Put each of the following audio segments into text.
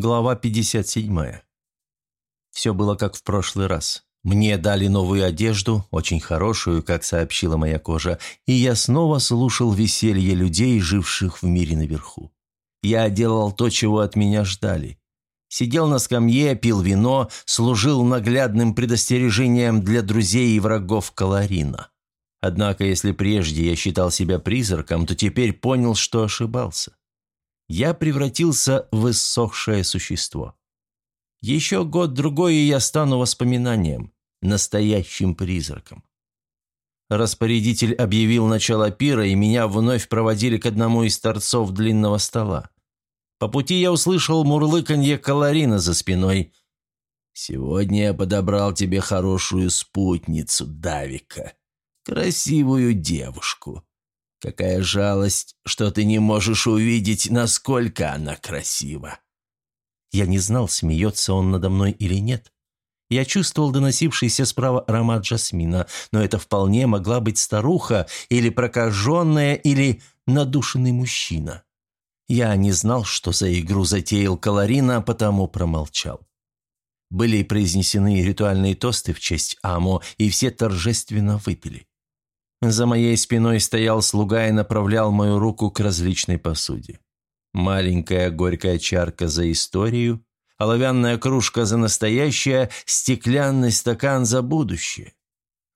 Глава 57. Все было как в прошлый раз. Мне дали новую одежду, очень хорошую, как сообщила моя кожа, и я снова слушал веселье людей, живших в мире наверху. Я делал то, чего от меня ждали. Сидел на скамье, пил вино, служил наглядным предостережением для друзей и врагов Каларина. Однако, если прежде я считал себя призраком, то теперь понял, что ошибался я превратился в иссохшее существо. Еще год-другой, и я стану воспоминанием, настоящим призраком. Распорядитель объявил начало пира, и меня вновь проводили к одному из торцов длинного стола. По пути я услышал мурлыканье Каларина за спиной. «Сегодня я подобрал тебе хорошую спутницу, Давика, красивую девушку. Какая жалость, что ты не можешь увидеть, насколько она красива!» Я не знал, смеется он надо мной или нет. Я чувствовал доносившийся справа аромат жасмина, но это вполне могла быть старуха или прокаженная, или надушенный мужчина. Я не знал, что за игру затеял Каларина, потому промолчал. Были произнесены ритуальные тосты в честь Амо, и все торжественно выпили. За моей спиной стоял слуга и направлял мою руку к различной посуде. Маленькая горькая чарка за историю, оловянная кружка за настоящее, стеклянный стакан за будущее.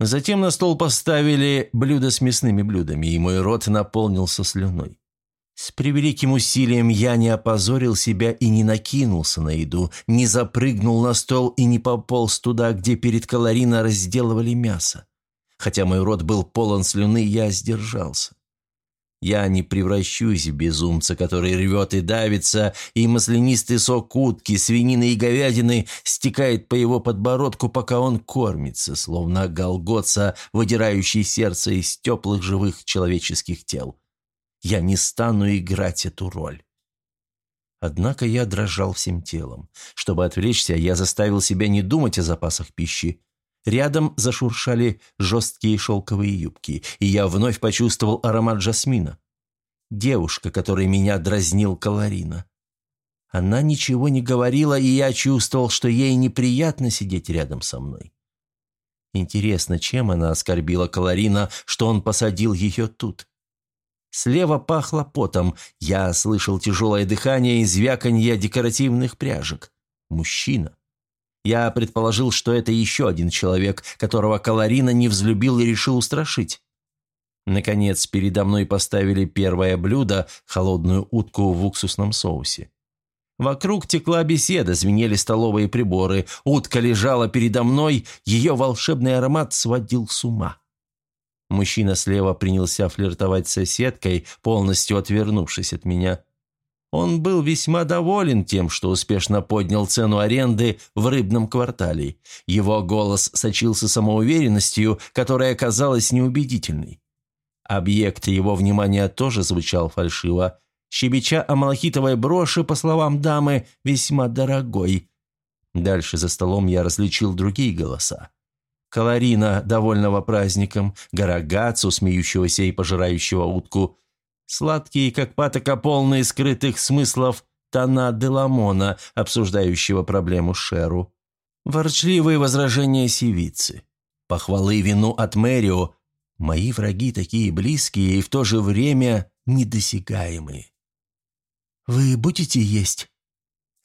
Затем на стол поставили блюдо с мясными блюдами, и мой рот наполнился слюной. С превеликим усилием я не опозорил себя и не накинулся на еду, не запрыгнул на стол и не пополз туда, где перед Калорина разделывали мясо. Хотя мой рот был полон слюны, я сдержался. Я не превращусь в безумца, который рвет и давится, и маслянистый сок утки, свинины и говядины стекает по его подбородку, пока он кормится, словно голготца, выдирающий сердце из теплых живых человеческих тел. Я не стану играть эту роль. Однако я дрожал всем телом. Чтобы отвлечься, я заставил себя не думать о запасах пищи. Рядом зашуршали жесткие шелковые юбки, и я вновь почувствовал аромат жасмина. Девушка, которой меня дразнил Каларина. Она ничего не говорила, и я чувствовал, что ей неприятно сидеть рядом со мной. Интересно, чем она оскорбила Каларина, что он посадил ее тут? Слева пахло потом, я слышал тяжелое дыхание и звяканье декоративных пряжек. Мужчина. Я предположил, что это еще один человек, которого Каларина не взлюбил и решил устрашить. Наконец, передо мной поставили первое блюдо – холодную утку в уксусном соусе. Вокруг текла беседа, звенели столовые приборы, утка лежала передо мной, ее волшебный аромат сводил с ума. Мужчина слева принялся флиртовать с соседкой, полностью отвернувшись от меня – он был весьма доволен тем, что успешно поднял цену аренды в рыбном квартале. Его голос сочился самоуверенностью, которая казалась неубедительной. Объект его внимания тоже звучал фальшиво, щебеча о малахитовой броши, по словам дамы, весьма дорогой. Дальше за столом я различил другие голоса. Каларина, довольного праздником, Гарагацу, смеющегося и пожирающего утку, Сладкие, как патока, полные скрытых смыслов тона Деламона, обсуждающего проблему Шеру. Ворчливые возражения сивицы. Похвалы вину от Мэрио. Мои враги такие близкие и в то же время недосягаемые. «Вы будете есть?»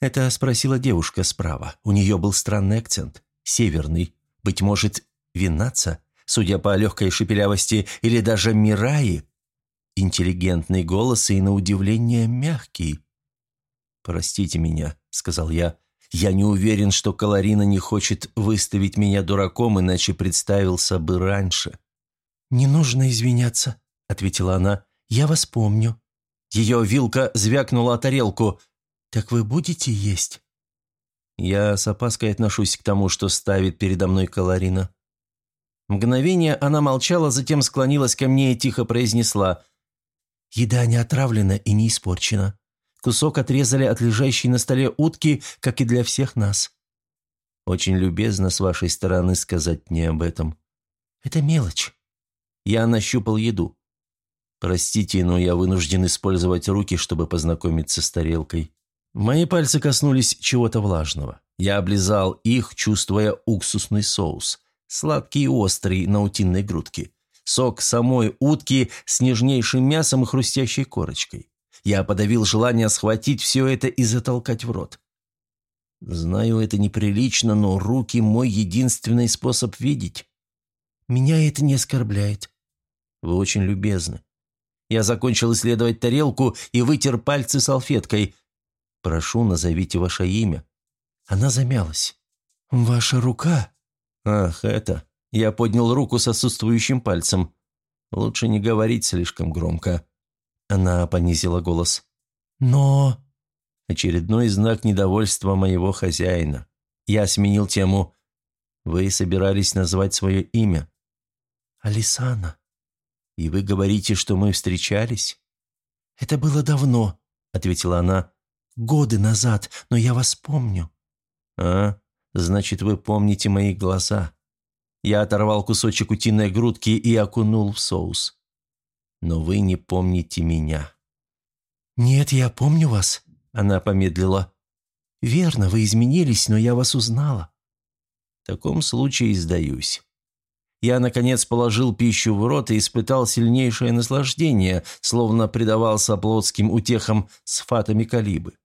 Это спросила девушка справа. У нее был странный акцент. Северный. Быть может, винаца, судя по легкой шепелявости, или даже Мираи, Интеллигентный голос и, на удивление, мягкий. «Простите меня», — сказал я. «Я не уверен, что Каларина не хочет выставить меня дураком, иначе представился бы раньше». «Не нужно извиняться», — ответила она. «Я вас помню». Ее вилка звякнула о тарелку. «Так вы будете есть?» Я с опаской отношусь к тому, что ставит передо мной Каларина. Мгновение она молчала, затем склонилась ко мне и тихо произнесла — Еда не отравлена и не испорчена. Кусок отрезали от лежащей на столе утки, как и для всех нас. Очень любезно с вашей стороны сказать мне об этом. Это мелочь. Я нащупал еду. Простите, но я вынужден использовать руки, чтобы познакомиться с тарелкой. Мои пальцы коснулись чего-то влажного. Я облизал их, чувствуя уксусный соус, сладкий и острый на утиной грудке. Сок самой утки с нежнейшим мясом и хрустящей корочкой. Я подавил желание схватить все это и затолкать в рот. Знаю, это неприлично, но руки – мой единственный способ видеть. Меня это не оскорбляет. Вы очень любезны. Я закончил исследовать тарелку и вытер пальцы салфеткой. Прошу, назовите ваше имя. Она замялась. «Ваша рука?» «Ах, это...» Я поднял руку с отсутствующим пальцем. Лучше не говорить слишком громко. Она понизила голос. «Но...» Очередной знак недовольства моего хозяина. Я сменил тему. «Вы собирались назвать свое имя?» «Алисана». «И вы говорите, что мы встречались?» «Это было давно», — ответила она. «Годы назад, но я вас помню». «А, значит, вы помните мои глаза». Я оторвал кусочек утиной грудки и окунул в соус. «Но вы не помните меня». «Нет, я помню вас», она помедлила. «Верно, вы изменились, но я вас узнала». «В таком случае сдаюсь». Я, наконец, положил пищу в рот и испытал сильнейшее наслаждение, словно предавался плотским утехам с фатами калибы.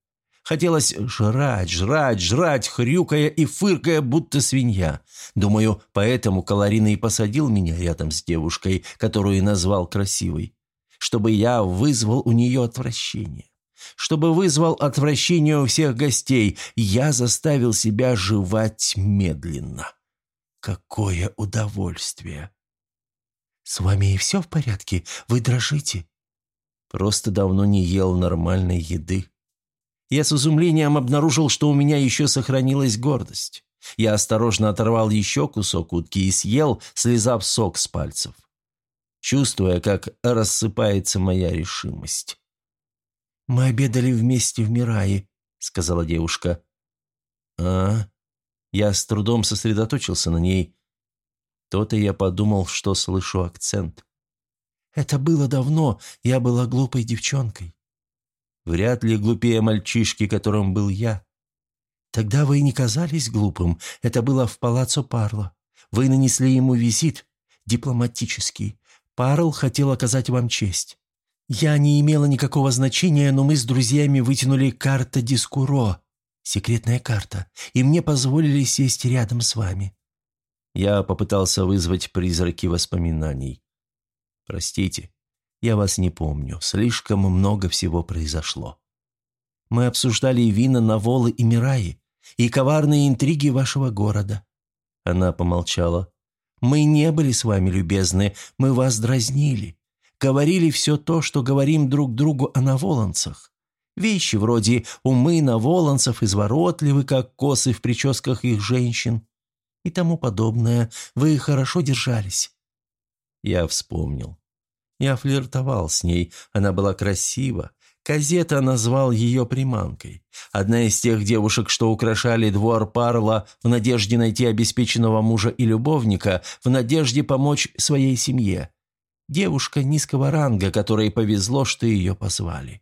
Хотелось жрать, жрать, жрать, хрюкая и фыркая, будто свинья. Думаю, поэтому Каларина и посадил меня рядом с девушкой, которую назвал красивой, чтобы я вызвал у нее отвращение чтобы вызвал отвращение у всех гостей, я заставил себя жевать медленно. Какое удовольствие! «С вами и все в порядке? Вы дрожите?» Просто давно не ел нормальной еды. Я с изумлением обнаружил, что у меня еще сохранилась гордость. Я осторожно оторвал еще кусок утки и съел, слезав сок с пальцев, чувствуя, как рассыпается моя решимость. «Мы обедали вместе в Мирае», — сказала девушка. «А?» Я с трудом сосредоточился на ней. То-то я подумал, что слышу акцент. «Это было давно, я была глупой девчонкой». «Вряд ли глупее мальчишки, которым был я». «Тогда вы не казались глупым, это было в палаццо Парло. Вы нанесли ему визит, дипломатический. Парл хотел оказать вам честь. Я не имела никакого значения, но мы с друзьями вытянули карта Дискуро, секретная карта, и мне позволили сесть рядом с вами. Я попытался вызвать призраки воспоминаний. Простите, я вас не помню, слишком много всего произошло. Мы обсуждали вина Наволы и Мираи, и коварные интриги вашего города. Она помолчала. Мы не были с вами любезны, мы вас дразнили говорили все то, что говорим друг другу о наволонцах. Вещи вроде «умы наволонцев изворотливы, как косы в прическах их женщин» и тому подобное. Вы хорошо держались. Я вспомнил. Я флиртовал с ней, она была красива. Казета назвал ее приманкой. Одна из тех девушек, что украшали двор Парла в надежде найти обеспеченного мужа и любовника, в надежде помочь своей семье. Девушка низкого ранга, которой повезло, что ее позвали.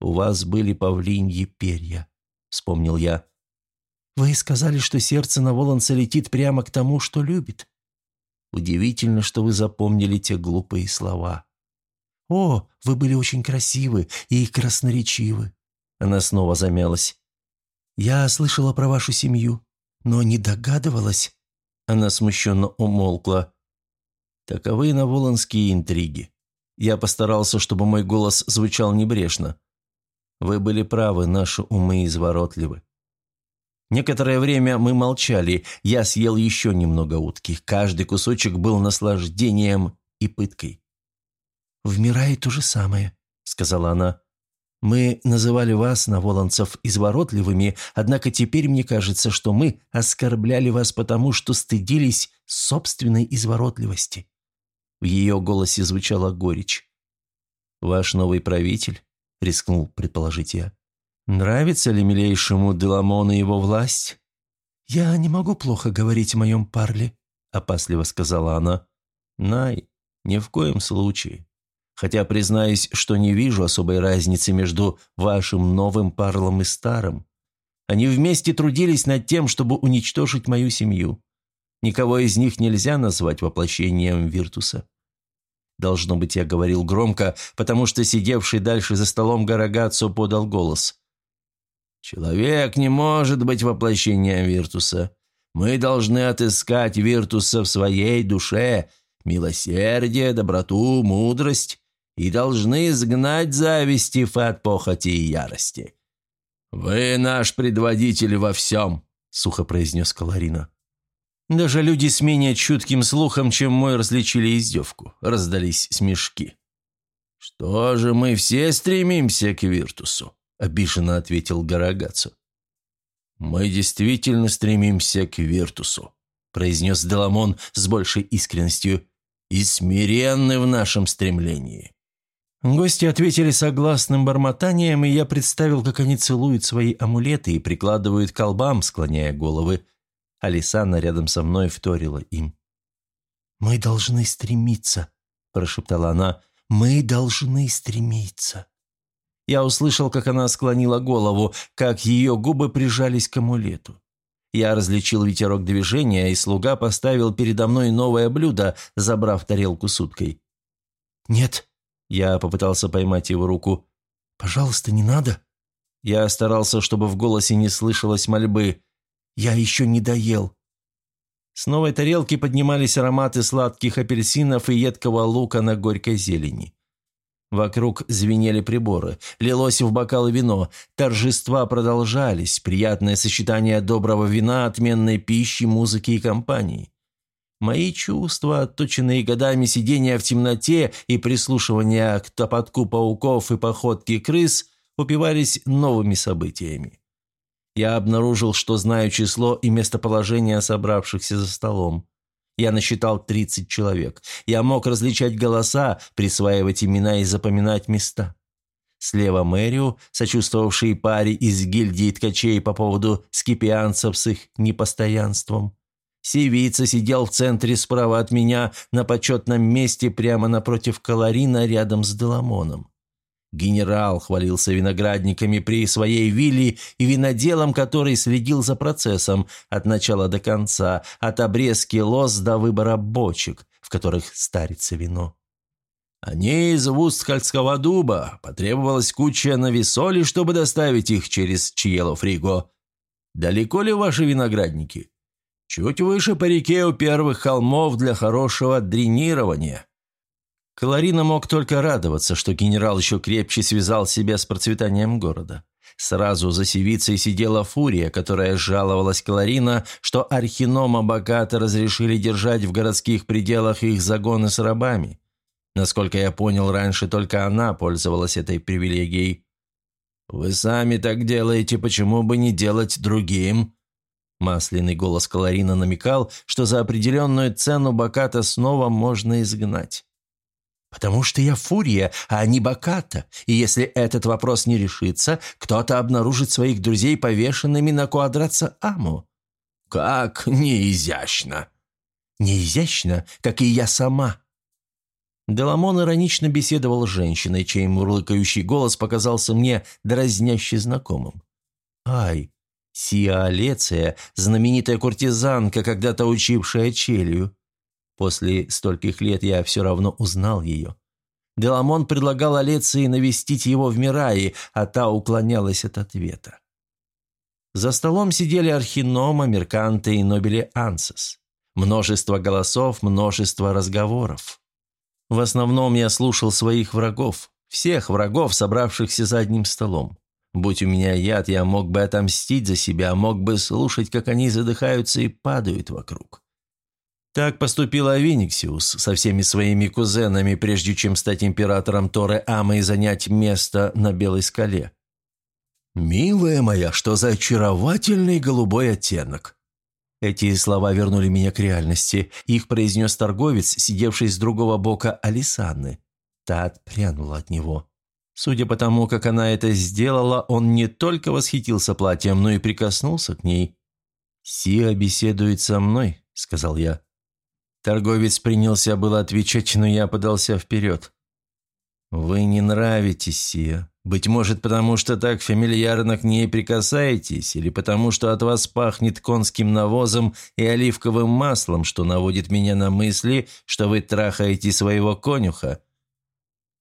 «У вас были павлиньи перья», — вспомнил я. «Вы сказали, что сердце на Воланца летит прямо к тому, что любит. Удивительно, что вы запомнили те глупые слова. О, вы были очень красивы и красноречивы». Она снова замялась. «Я слышала про вашу семью, но не догадывалась». Она смущенно умолкла. Таковы наволонские интриги. Я постарался, чтобы мой голос звучал небрежно. Вы были правы, наши умы изворотливы. Некоторое время мы молчали, я съел еще немного утки. Каждый кусочек был наслаждением и пыткой. «В Мирае то же самое», — сказала она. «Мы называли вас, наволонцев, изворотливыми, однако теперь мне кажется, что мы оскорбляли вас потому, что стыдились собственной изворотливости. В ее голосе звучала горечь. «Ваш новый правитель?» – рискнул предположить я. «Нравится ли милейшему Деламону его власть?» «Я не могу плохо говорить о моем парле», – опасливо сказала она. «Най, ни в коем случае. Хотя признаюсь, что не вижу особой разницы между вашим новым парлом и старым. Они вместе трудились над тем, чтобы уничтожить мою семью. Никого из них нельзя назвать воплощением Виртуса. Должно быть, я говорил громко, потому что сидевший дальше за столом Гарагацо подал голос. «Человек не может быть воплощением Виртуса. Мы должны отыскать Виртуса в своей душе, милосердие, доброту, мудрость, и должны изгнать зависти, фат, похоти и ярости. «Вы наш предводитель во всем», — сухо произнес Каларина. Даже люди с менее чутким слухом, чем мой, различили издевку. Раздались смешки. «Что же мы все стремимся к Виртусу?» – обиженно ответил Гарагацу. «Мы действительно стремимся к Виртусу», – произнес Деламон с большей искренностью, – «и смиренны в нашем стремлении». Гости ответили согласным бормотанием, и я представил, как они целуют свои амулеты и прикладывают к колбам, склоняя головы. Алисана рядом со мной вторила им. «Мы должны стремиться», – прошептала она. «Мы должны стремиться». Я услышал, как она склонила голову, как ее губы прижались к амулету. Я различил ветерок движения, и слуга поставил передо мной новое блюдо, забрав тарелку с уткой. «Нет», я попытался поймать его руку. «Пожалуйста, не надо». Я старался, чтобы в голосе не слышалось мольбы. «Я еще не доел». С новой тарелки поднимались ароматы сладких апельсинов и едкого лука на горькой зелени. Вокруг звенели приборы, лилось в бокалы вино, торжества продолжались, приятное сочетание доброго вина, отменной пищи, музыки и компании. Мои чувства, отточенные годами сидения в темноте и прислушивания к топотку пауков и походке крыс, упивались новыми событиями. Я обнаружил, что знаю число и местоположение собравшихся за столом. Я насчитал 30 человек. Я мог различать голоса, присваивать имена и запоминать места. Слева Мэрию, сочувствовавший паре из гильдии ткачей по поводу скипианцев с их непостоянством. Сивица сидел в центре справа от меня на почетном месте прямо напротив Каларина рядом с Деламоном. Генерал хвалился виноградниками при своей вилле и виноделом, который следил за процессом от начала до конца, от обрезки лоз до выбора бочек, в которых старится вино. Они из Вустхальского дуба. Потребовалась куча навесоли, чтобы доставить их через Чиело-Фриго. Далеко ли ваши виноградники? Чуть выше по реке у первых холмов для хорошего дренирования. Каларина мог только радоваться, что генерал еще крепче связал себя с процветанием города. Сразу за севицей сидела фурия, которая жаловалась Каларина, что архинома богато разрешили держать в городских пределах их загоны с рабами. Насколько я понял, раньше только она пользовалась этой привилегией. «Вы сами так делаете, почему бы не делать другим?» Масляный голос Каларина намекал, что за определенную цену Баката снова можно изгнать. «Потому что я фурия, а не Баката, и если этот вопрос не решится, кто-то обнаружит своих друзей повешенными на квадратца Аму». «Как неизящно!» «Неизящно, как и я сама». Деламон иронично беседовал с женщиной, чей мурлыкающий голос показался мне дразняще знакомым. «Ай, Сия Алеция, знаменитая куртизанка, когда-то учившая челью. После стольких лет я все равно узнал ее. Деламон предлагал Алеции навестить его в Мирае, а та уклонялась от ответа. За столом сидели Архинома, Мерканты и Нобели Ансес. Множество голосов, множество разговоров. В основном я слушал своих врагов, всех врагов, собравшихся за одним столом. Будь у меня яд, я мог бы отомстить за себя, мог бы слушать, как они задыхаются и падают вокруг. Так поступил Авениксиус со всеми своими кузенами, прежде чем стать императором Торы Ама и занять место на Белой скале. «Милая моя, что за очаровательный голубой оттенок!» Эти слова вернули меня к реальности. Их произнес торговец, сидевший с другого бока Алисанны. Та отпрянула от него. Судя по тому, как она это сделала, он не только восхитился платьем, но и прикоснулся к ней. «Сиа беседует со мной», — сказал я. Торговец принялся было отвечать, но я подался вперед. «Вы не нравитесь, Сия. Быть может, потому что так фамильярно к ней прикасаетесь, или потому что от вас пахнет конским навозом и оливковым маслом, что наводит меня на мысли, что вы трахаете своего конюха».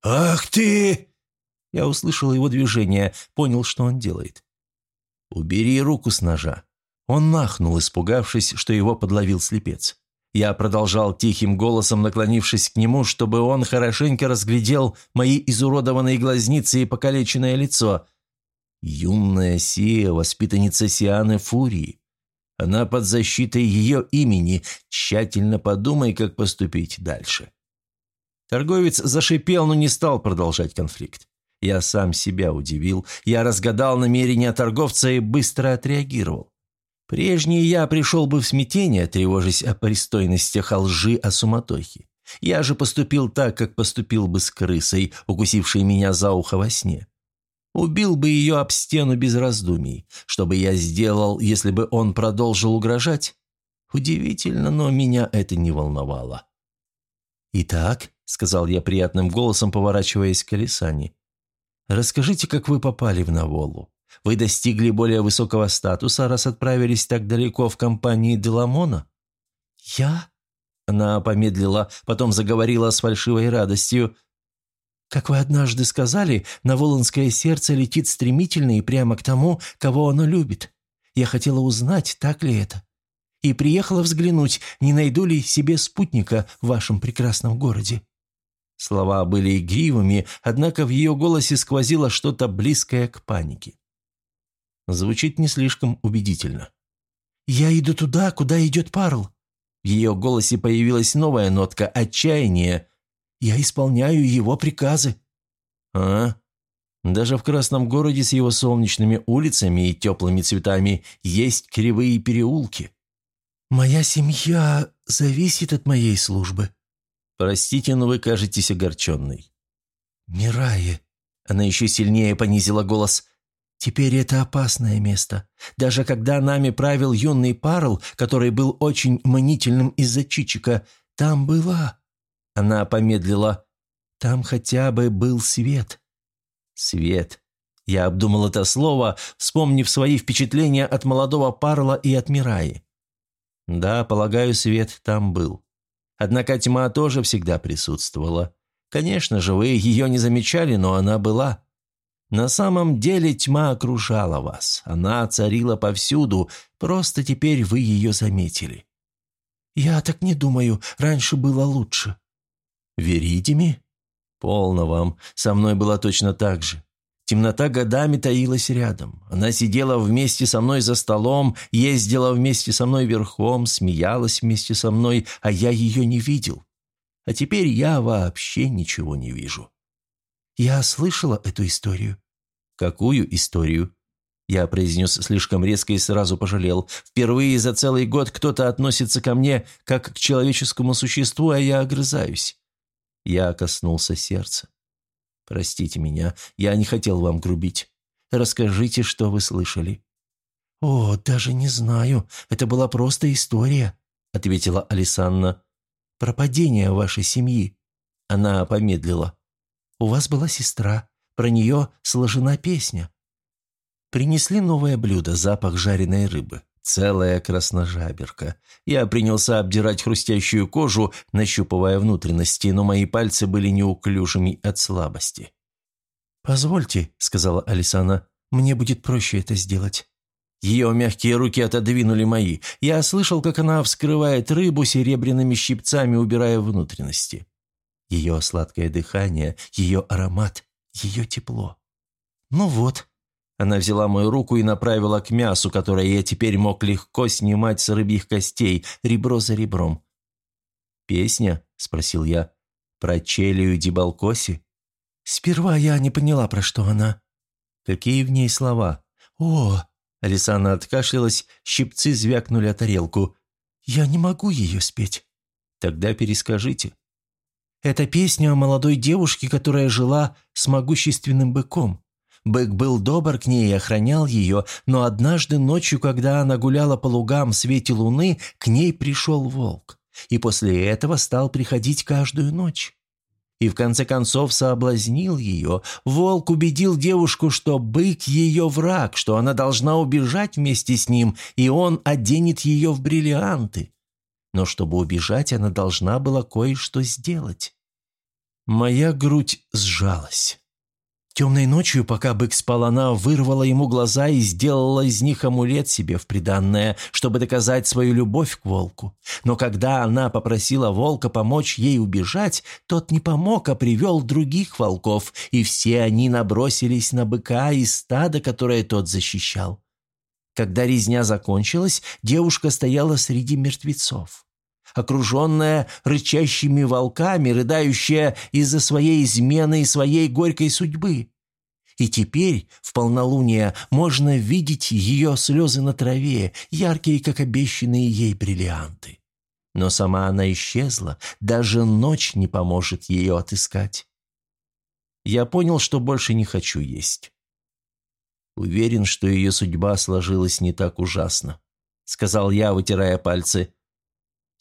«Ах ты!» Я услышал его движение, понял, что он делает. «Убери руку с ножа». Он нахнул, испугавшись, что его подловил слепец. Я продолжал тихим голосом, наклонившись к нему, чтобы он хорошенько разглядел мои изуродованные глазницы и покалеченное лицо. Юная Сия, воспитанница Сианы Фурии. Она под защитой ее имени. Тщательно подумай, как поступить дальше. Торговец зашипел, но не стал продолжать конфликт. Я сам себя удивил. Я разгадал намерения торговца и быстро отреагировал. Прежний я пришел бы в смятение, тревожась о пристойностях, о лжи, о суматохе. Я же поступил так, как поступил бы с крысой, укусившей меня за ухо во сне. Убил бы ее об стену без раздумий. Что бы я сделал, если бы он продолжил угрожать? Удивительно, но меня это не волновало. «Итак», — сказал я приятным голосом, поворачиваясь к Алисане, — «расскажите, как вы попали в Наволу. Вы достигли более высокого статуса, раз отправились так далеко в компании Деламона?» «Я?» Она помедлила, потом заговорила с фальшивой радостью. «Как вы однажды сказали, Наволонское сердце летит стремительно и прямо к тому, кого оно любит. Я хотела узнать, так ли это. И приехала взглянуть, не найду ли себе спутника в вашем прекрасном городе». Слова были игривыми, однако в ее голосе сквозило что-то близкое к панике. Звучит не слишком убедительно. «Я иду туда, куда идет Парл». В ее голосе появилась новая нотка отчаяния. «Я исполняю его приказы». «А? Даже в Красном городе с его солнечными улицами и теплыми цветами есть кривые переулки». «Моя семья зависит от моей службы». «Простите, но вы кажетесь огорченной». «Мирае». Она еще сильнее понизила голос. Теперь это опасное место. Даже когда нами правил юный Парл, который был очень манительным из-за Чичика, там была... Она помедлила. Там хотя бы был свет. Свет. Я обдумал это слово, вспомнив свои впечатления от молодого Парла и от Мираи. Да, полагаю, свет там был. Однако тьма тоже всегда присутствовала. Конечно же, вы ее не замечали, но она была. На самом деле тьма окружала вас. Она царила повсюду, просто теперь вы ее заметили. Я так не думаю, раньше было лучше. Верите Полно вам, со мной было точно так же. Темнота годами таилась рядом. Она сидела вместе со мной за столом, ездила вместе со мной верхом, смеялась вместе со мной, а я ее не видел. А теперь я вообще ничего не вижу. Я слышала эту историю. «Какую историю?» Я произнес слишком резко и сразу пожалел. Впервые за целый год кто-то относится ко мне как к человеческому существу, а я огрызаюсь. Я коснулся сердца. «Простите меня, я не хотел вам грубить. Расскажите, что вы слышали». «О, даже не знаю. Это была просто история», — ответила Алисанна. «Про падение вашей семьи». Она помедлила. «У вас была сестра. Про нее сложена песня. Принесли новое блюдо, запах жареной рыбы. Целая красножаберка. Я принялся обдирать хрустящую кожу, нащупывая внутренности, но мои пальцы были неуклюжими от слабости. «Позвольте», — сказала Алисана, — «мне будет проще это сделать». Ее мягкие руки отодвинули мои. Я слышал, как она вскрывает рыбу серебряными щипцами, убирая внутренности. Ее сладкое дыхание, ее аромат ее тепло. «Ну вот». Она взяла мою руку и направила к мясу, которое я теперь мог легко снимать с рыбьих костей, ребро за ребром. «Песня?» – спросил я. «Про Челию Дибалкоси?» «Сперва я не поняла, про что она». «Какие в ней слова?» «О!» – Алисана откашлялась, щипцы звякнули о тарелку. «Я не могу ее спеть». «Тогда перескажите». Это песня о молодой девушке, которая жила с могущественным быком. Бык был добр к ней и охранял ее, но однажды ночью, когда она гуляла по лугам в свете луны, к ней пришел волк. И после этого стал приходить каждую ночь. И в конце концов соблазнил ее. Волк убедил девушку, что бык ее враг, что она должна убежать вместе с ним, и он оденет ее в бриллианты. Но чтобы убежать, она должна была кое-что сделать. Моя грудь сжалась. Темной ночью, пока бык спал, она вырвала ему глаза и сделала из них амулет себе в приданное, чтобы доказать свою любовь к волку. Но когда она попросила волка помочь ей убежать, тот не помог, а привел других волков, и все они набросились на быка и стадо, которое тот защищал. Когда резня закончилась, девушка стояла среди мертвецов окруженная рычащими волками, рыдающая из-за своей измены и своей горькой судьбы. И теперь, в полнолуние, можно видеть ее слезы на траве, яркие, как обещанные ей бриллианты. Но сама она исчезла, даже ночь не поможет ее отыскать. Я понял, что больше не хочу есть. Уверен, что ее судьба сложилась не так ужасно, сказал я, вытирая пальцы.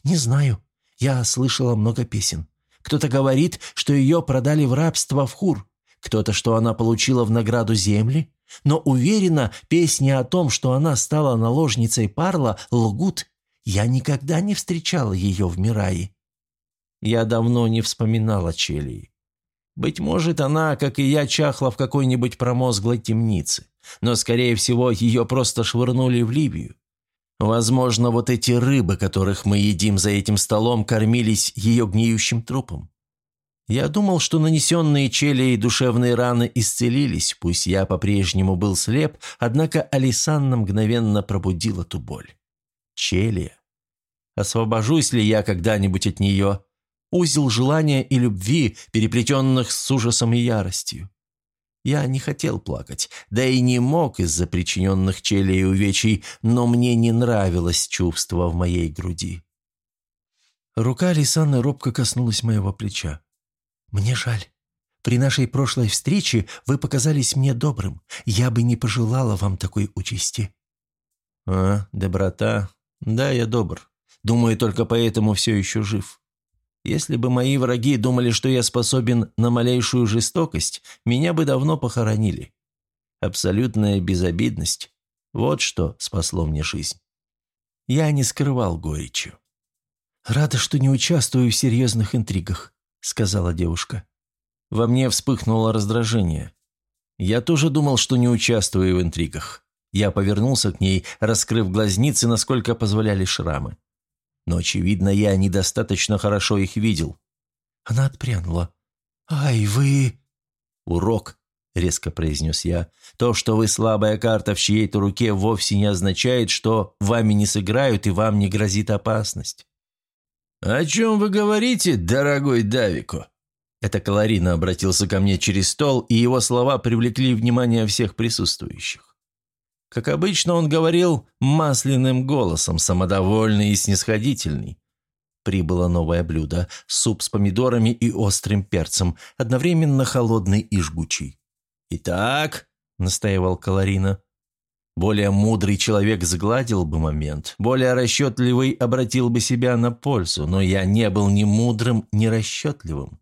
«Не знаю. Я слышала много песен. Кто-то говорит, что ее продали в рабство в Хур. Кто-то, что она получила в награду земли. Но уверена, песни о том, что она стала наложницей Парла, лгут. Я никогда не встречала ее в Мирае. Я давно не вспоминала Челии. Быть может, она, как и я, чахла в какой-нибудь промозглой темнице. Но, скорее всего, ее просто швырнули в Ливию. Возможно, вот эти рыбы, которых мы едим за этим столом, кормились ее гниющим трупом. Я думал, что нанесенные челей душевные раны исцелились, пусть я по-прежнему был слеп, однако Алисанна мгновенно пробудила ту боль. Челия. Освобожусь ли я когда-нибудь от нее? Узел желания и любви, переплетенных с ужасом и яростью. Я не хотел плакать, да и не мог из-за причиненных челей увечий, но мне не нравилось чувство в моей груди. Рука Алисанны робко коснулась моего плеча. «Мне жаль. При нашей прошлой встрече вы показались мне добрым. Я бы не пожелала вам такой участи». «А, доброта. Да, я добр. Думаю, только поэтому все еще жив. Если бы мои враги думали, что я способен на малейшую жестокость, меня бы давно похоронили. Абсолютная безобидность – вот что спасло мне жизнь. Я не скрывал горечи. «Рада, что не участвую в серьезных интригах», – сказала девушка. Во мне вспыхнуло раздражение. Я тоже думал, что не участвую в интригах. Я повернулся к ней, раскрыв глазницы, насколько позволяли шрамы но, очевидно, я недостаточно хорошо их видел. Она отпрянула. «Ай, вы...» «Урок», — резко произнес я. «То, что вы слабая карта в чьей-то руке, вовсе не означает, что вами не сыграют и вам не грозит опасность». «О чем вы говорите, дорогой Давико?» Это Каларина обратился ко мне через стол, и его слова привлекли внимание всех присутствующих. Как обычно, он говорил масляным голосом, самодовольный и снисходительный. Прибыло новое блюдо – суп с помидорами и острым перцем, одновременно холодный и жгучий. «Итак», – настаивал Каларина, – более мудрый человек сгладил бы момент, более расчетливый обратил бы себя на пользу, но я не был ни мудрым, ни расчетливым.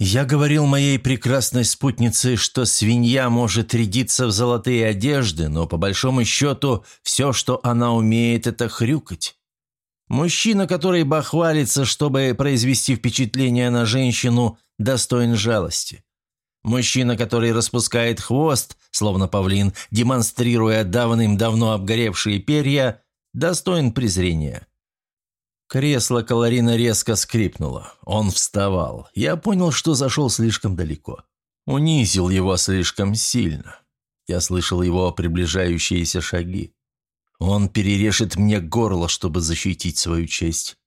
Я говорил моей прекрасной спутнице, что свинья может рядиться в золотые одежды, но по большому счету все, что она умеет, это хрюкать. Мужчина, который бахвалится, чтобы произвести впечатление на женщину, достоин жалости. Мужчина, который распускает хвост, словно павлин, демонстрируя давным-давно обгоревшие перья, достоин презрения. Кресло Каларина резко скрипнуло. Он вставал. Я понял, что зашел слишком далеко. Унизил его слишком сильно. Я слышал его приближающиеся шаги. Он перережет мне горло, чтобы защитить свою честь.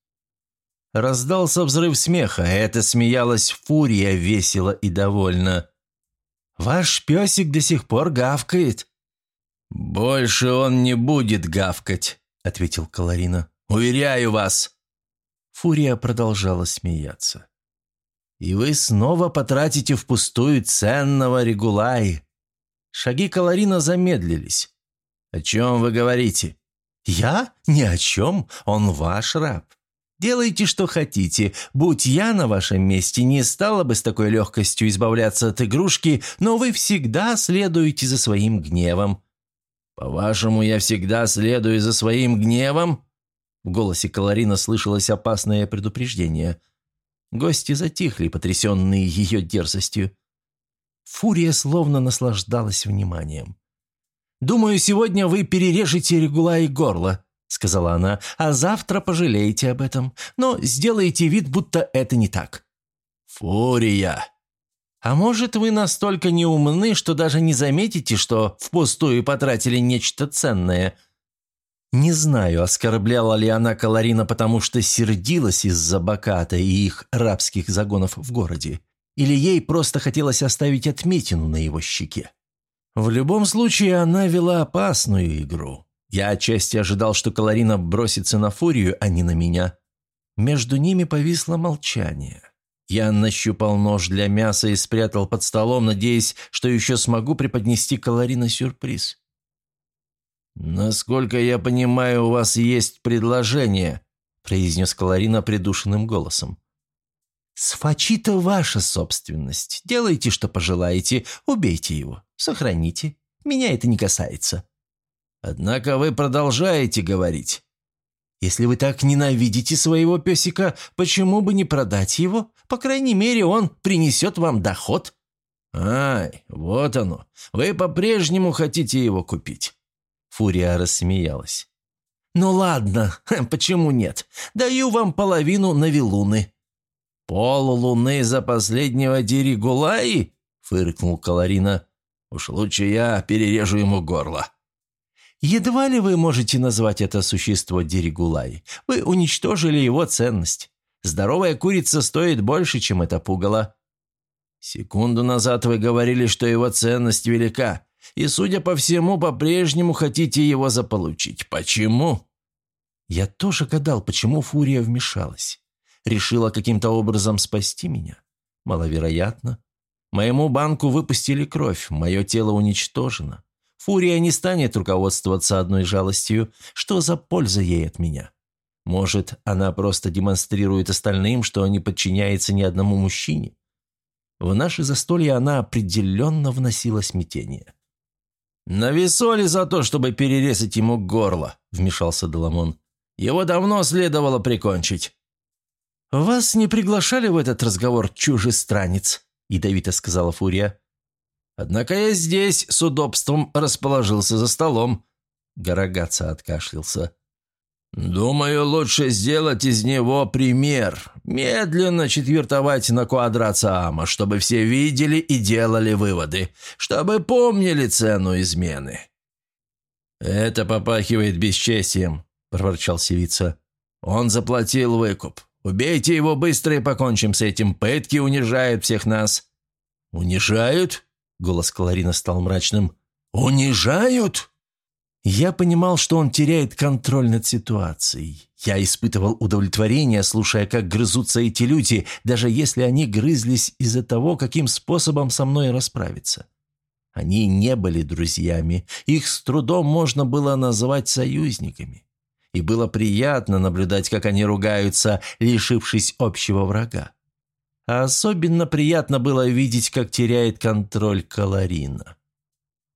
Раздался взрыв смеха, это смеялась фурия весело и довольно. «Ваш песик до сих пор гавкает». «Больше он не будет гавкать», — ответил Каларина. Уверяю вас!» Фурия продолжала смеяться. «И вы снова потратите впустую ценного регулай!» Шаги Каларина замедлились. «О чем вы говорите?» «Я? Ни о чем. Он ваш раб». Делайте, что хотите. Будь я на вашем месте, не стала бы с такой легкостью избавляться от игрушки, но вы всегда следуете за своим гневом». «По-вашему, я всегда следую за своим гневом?» В голосе Каларина слышалось опасное предупреждение. Гости затихли, потрясенные ее дерзостью. Фурия словно наслаждалась вниманием. «Думаю, сегодня вы перережете регула и горло», — сказала она, «а завтра пожалеете об этом, но сделайте вид, будто это не так». «Фурия!» «А может, вы настолько неумны, что даже не заметите, что впустую потратили нечто ценное?» Не знаю, оскорбляла ли она Каларина, потому что сердилась из-за Баката и их рабских загонов в городе, или ей просто хотелось оставить отметину на его щеке. В любом случае, она вела опасную игру. Я отчасти ожидал, что Каларина бросится на Фурию, а не на меня. Между ними повисло молчание. Я нащупал нож для мяса и спрятал под столом, надеясь, что еще смогу преподнести Каларина сюрприз. «Насколько я понимаю, у вас есть предложение», – произнес Каларина придушенным голосом. «Сфачита ваша собственность. Делайте, что пожелаете. Убейте его. Сохраните. Меня это не касается». «Однако вы продолжаете говорить». «Если вы так ненавидите своего песика, почему бы не продать его? По крайней мере, он принесет вам доход». «Ай, вот оно. Вы по-прежнему хотите его купить». Фурия рассмеялась. «Ну ладно, почему нет? Даю вам половину на вилуны». «Полулуны за последнего Деригулаи?» – фыркнул Каларина. «Уж лучше я перережу ему горло». «Едва ли вы можете назвать это существо Деригулай. Вы уничтожили его ценность. Здоровая курица стоит больше, чем это пугало». «Секунду назад вы говорили, что его ценность велика. И, судя по всему, по-прежнему хотите его заполучить. Почему?» Я тоже гадал, почему Фурия вмешалась. Решила каким-то образом спасти меня. Маловероятно. Моему банку выпустили кровь, мое тело уничтожено. Фурия не станет руководствоваться одной жалостью. Что за польза ей от меня? Может, она просто демонстрирует остальным, что не подчиняется ни одному мужчине? В наше застолье она определенно вносила смятение. «На весоле за то, чтобы перерезать ему горло», – вмешался Деламон. «Его давно следовало прикончить». «Вас не приглашали в этот разговор, чужестранец», – ядовито сказала Фурия. «Однако я здесь с удобством расположился за столом». Гарагаца откашлялся. «Думаю, лучше сделать из него пример. Медленно четвертовать на квадрат чтобы все видели и делали выводы, чтобы помнили цену измены». «Это попахивает бесчестием», – проворчал Севица. «Он заплатил выкуп. Убейте его быстро и покончим с этим. Пытки унижают всех нас». «Унижают?» – голос Каларина стал мрачным. «Унижают?» Я понимал, что он теряет контроль над ситуацией. Я испытывал удовлетворение, слушая, как грызутся эти люди, даже если они грызлись из-за того, каким способом со мной расправиться. Они не были друзьями, их с трудом можно было назвать союзниками. И было приятно наблюдать, как они ругаются, лишившись общего врага. А особенно приятно было видеть, как теряет контроль Каларина.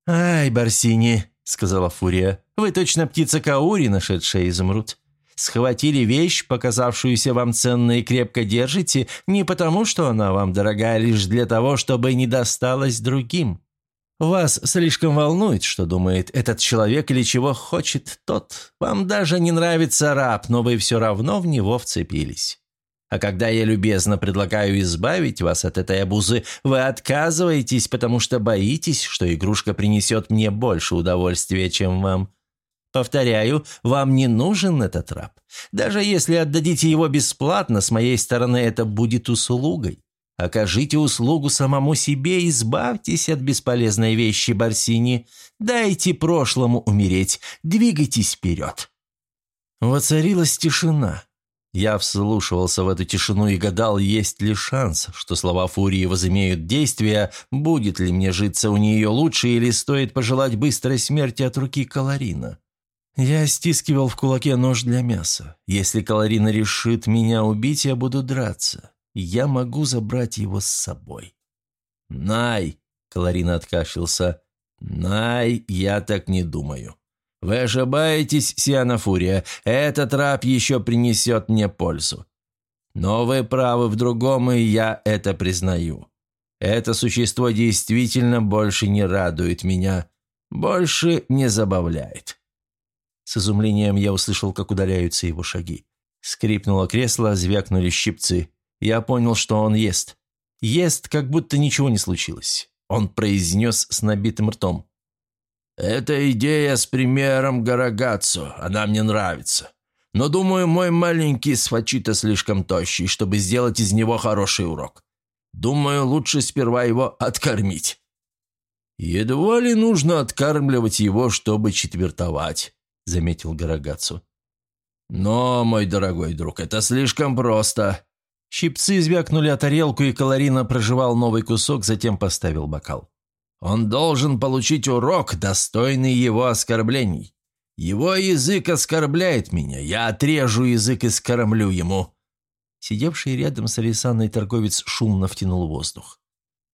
«Ай, Барсини!» — сказала Фурия. «Вы точно птица Каури, нашедшая изумруд. Схватили вещь, показавшуюся вам ценной, и крепко держите, не потому, что она вам дорога, а лишь для того, чтобы не досталось другим. Вас слишком волнует, что думает этот человек или чего хочет тот. Вам даже не нравится раб, но вы все равно в него вцепились. А когда я любезно предлагаю избавить вас от этой обузы, вы отказываетесь, потому что боитесь, что игрушка принесет мне больше удовольствия, чем вам. Повторяю, вам не нужен этот раб. Даже если отдадите его бесплатно, с моей стороны это будет услугой. Окажите услугу самому себе, избавьтесь от бесполезной вещи Барсини. Дайте прошлому умереть, двигайтесь вперед». Воцарилась тишина. Я вслушивался в эту тишину и гадал, есть ли шанс, что слова Фурии возымеют действие, будет ли мне житься у нее лучше или стоит пожелать быстрой смерти от руки Каларина. Я стискивал в кулаке нож для мяса. Если Каларина решит меня убить, я буду драться. Я могу забрать его с собой. «Най!» — Каларина откашлялся. «Най, я так не думаю. Вы ошибаетесь, Сиана Фурия. Этот раб еще принесет мне пользу. Но вы правы в другом, и я это признаю. Это существо действительно больше не радует меня, больше не забавляет». С изумлением я услышал, как удаляются его шаги. Скрипнуло кресло, звякнули щипцы. Я понял, что он ест. Ест, как будто ничего не случилось. Он произнес с набитым ртом. «Эта идея с примером Гарагацу, она мне нравится. Но, думаю, мой маленький сфачита слишком тощий, чтобы сделать из него хороший урок. Думаю, лучше сперва его откормить». «Едва ли нужно откармливать его, чтобы четвертовать», — заметил Гарагацу. «Но, мой дорогой друг, это слишком просто». Щипцы звякнули о тарелку, и Каларина проживал новый кусок, затем поставил бокал. «Он должен получить урок, достойный его оскорблений. Его язык оскорбляет меня, я отрежу язык и скормлю ему». Сидевший рядом с Алисанной торговец шумно втянул воздух.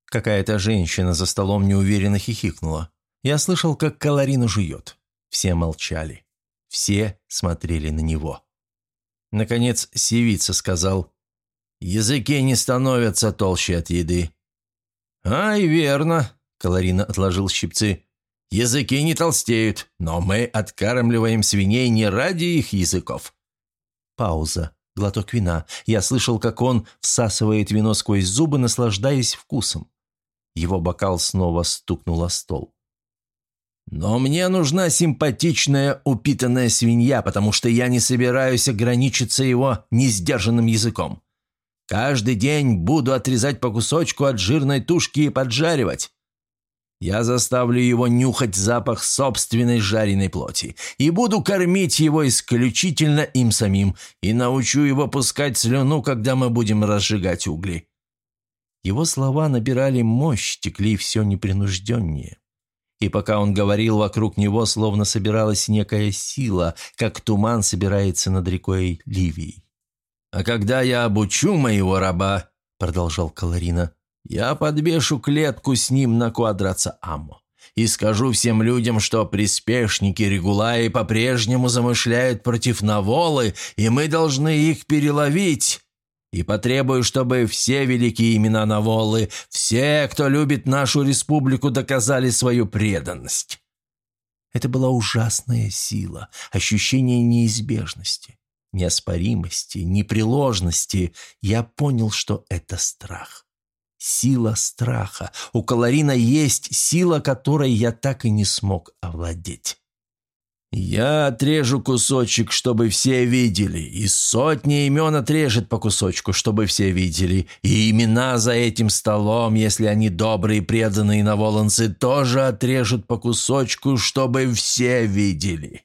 Какая-то женщина за столом неуверенно хихикнула. Я слышал, как Каларина жует. Все молчали. Все смотрели на него. Наконец Севица сказал, «Языки не становятся толще от еды». «Ай, верно», — Каларина отложил щипцы. «Языки не толстеют, но мы откармливаем свиней не ради их языков». Пауза. Глоток вина. Я слышал, как он всасывает вино сквозь зубы, наслаждаясь вкусом. Его бокал снова стукнул о стол. Но мне нужна симпатичная упитанная свинья, потому что я не собираюсь ограничиться его несдержанным языком. Каждый день буду отрезать по кусочку от жирной тушки и поджаривать. Я заставлю его нюхать запах собственной жареной плоти и буду кормить его исключительно им самим и научу его пускать слюну, когда мы будем разжигать угли». Его слова набирали мощь, текли все непринужденнее. И пока он говорил, вокруг него словно собиралась некая сила, как туман собирается над рекой Ливией. «А когда я обучу моего раба», — продолжал Каларина, — «я подвешу клетку с ним на квадраца Аммо и скажу всем людям, что приспешники Регулаи по-прежнему замышляют против Наволы, и мы должны их переловить и потребую, чтобы все великие имена Наволы, все, кто любит нашу республику, доказали свою преданность». Это была ужасная сила, ощущение неизбежности, неоспоримости, непреложности. Я понял, что это страх. Сила страха. У Каларина есть сила, которой я так и не смог овладеть. «Я отрежу кусочек, чтобы все видели, и сотни имен отрежет по кусочку, чтобы все видели, и имена за этим столом, если они добрые преданные наволонцы, тоже отрежут по кусочку, чтобы все видели».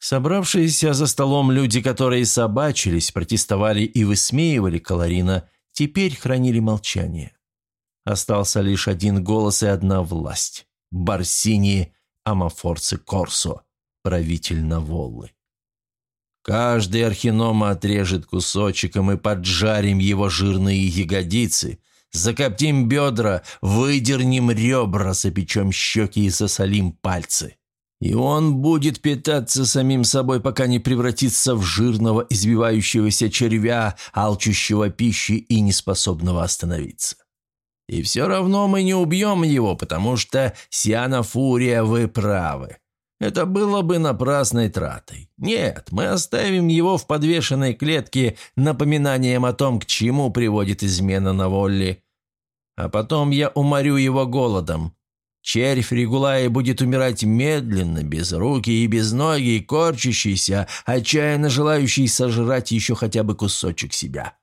Собравшиеся за столом люди, которые собачились, протестовали и высмеивали Каларина, теперь хранили молчание. Остался лишь один голос и одна власть – Барсини Амафорцы Корсо – правитель Наволлы. Каждый архинома отрежет кусочек, и мы поджарим его жирные ягодицы, закоптим бедра, выдернем ребра, запечем щеки и засолим пальцы. И он будет питаться самим собой, пока не превратится в жирного, избивающегося червя, алчущего пищи и неспособного остановиться. И все равно мы не убьем его, потому что, Сиана Фурия, вы правы. Это было бы напрасной тратой. Нет, мы оставим его в подвешенной клетке напоминанием о том, к чему приводит измена на воле. А потом я уморю его голодом. Червь Регулаи будет умирать медленно, без руки и без ноги, корчащийся, отчаянно желающий сожрать еще хотя бы кусочек себя.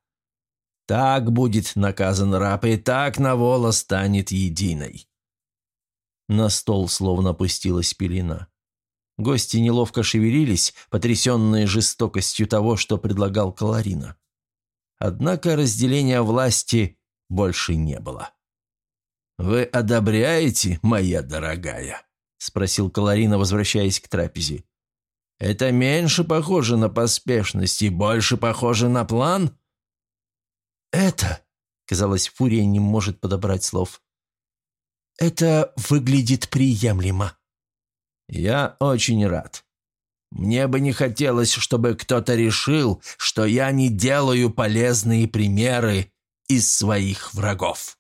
Так будет наказан раб, и так Навола станет единой. На стол словно опустилась пелена. Гости неловко шевелились, потрясенные жестокостью того, что предлагал Каларина. Однако разделения власти больше не было. «Вы одобряете, моя дорогая?» – спросил Каларина, возвращаясь к трапезе. Это меньше похоже на поспешность и больше похоже на план?» «Это...» — казалось, Фурия не может подобрать слов. «Это выглядит приемлемо». «Я очень рад. Мне бы не хотелось, чтобы кто-то решил, что я не делаю полезные примеры из своих врагов».